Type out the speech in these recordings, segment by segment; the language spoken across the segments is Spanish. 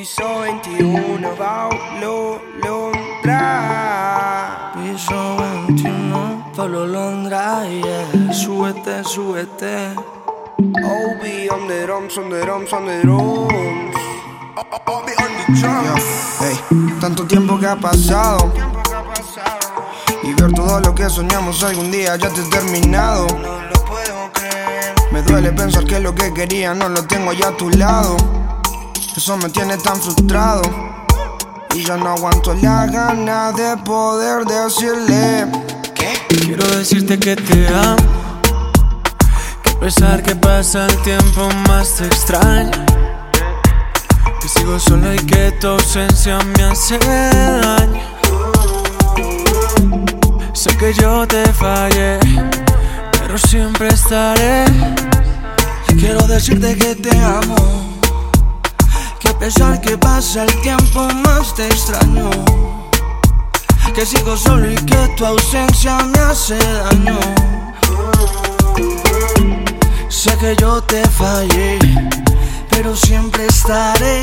Piso 21, Paulo Londra. Piso 21, Paulo Londra, yeah. Súbete, súbete. Obi on the drums, on the drums, on the drums. Obi on the drums. Hey, tanto tiempo que ha pasado. Y ver todo lo que soñamos algún día ya te he terminado. No lo puedo creer. Me duele pensar que lo que quería no lo tengo ya a tu lado. Eso me tiene tan frustrado. Y ya no aguanto la gana de poder decirle ¿Qué? Quiero decirte que te amo. Que a pesar que pasa el tiempo más te extraño. Que sigo solo y que tu ausencia me hace daño. Sé que yo te fallé, pero siempre estaré. Quiero decirte que te amo. Pesar que pasa el tiempo más te extraño. Que sigo solo y que tu ausencia me hace daño. Sé que yo te fallé, pero siempre estaré.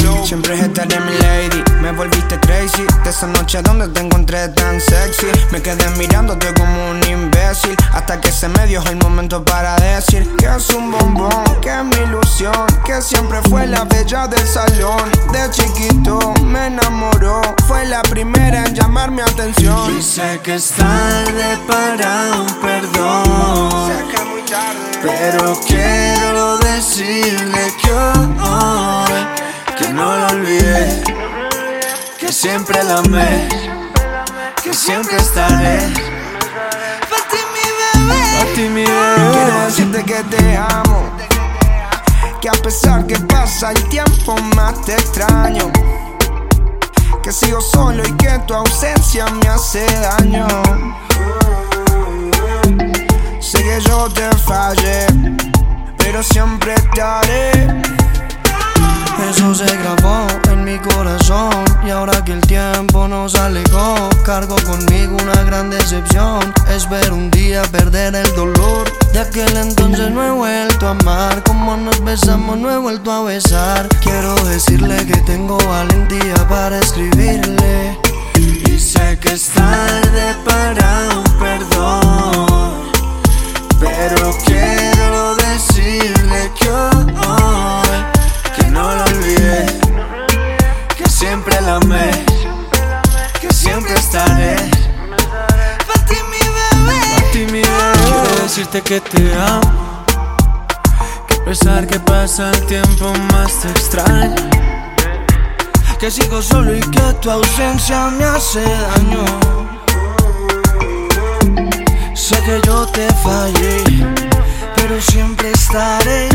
Yo, siempre estaré mi lady, me volviste crazy. De esa noche donde te encontré tan sexy. Me quedé mirándote como un imbécil. Hasta que se me dio el momento para decir Que es un bombón, que es mi ilusión Que siempre fue la bella del salón. De chiquito me enamoró. Fue la primera en llamar mi atención. Y sé que es tarde para un perdón. Sé que es muy tarde. Pero quiero decirle que olvidé Que siempre la amé Que siempre estaré. Para ti, mi bebé. A ti mi Quiero decirte que te amo Que a pesar que pasa el tiempo más te extraño Que sigo solo y que tu ausencia me hace daño. Sé que yo te fallé Pero siempre estaré Eso se grabó en mi corazón y ahora que el tiempo nos alejó, cargo conmigo una gran decepción. Espero un día perder el dolor. De aquel entonces no he vuelto a amar, como nos besamos no he vuelto a besar. Quiero decirle que tengo valentía para escribirle. Y sé que es tarde para un perdón Pero quiero decirle que hoy que te amo. Que a pesar que pasa el tiempo más te extraño. Que sigo solo y que tu ausencia me hace daño. Sé que yo te fallé, pero siempre estaré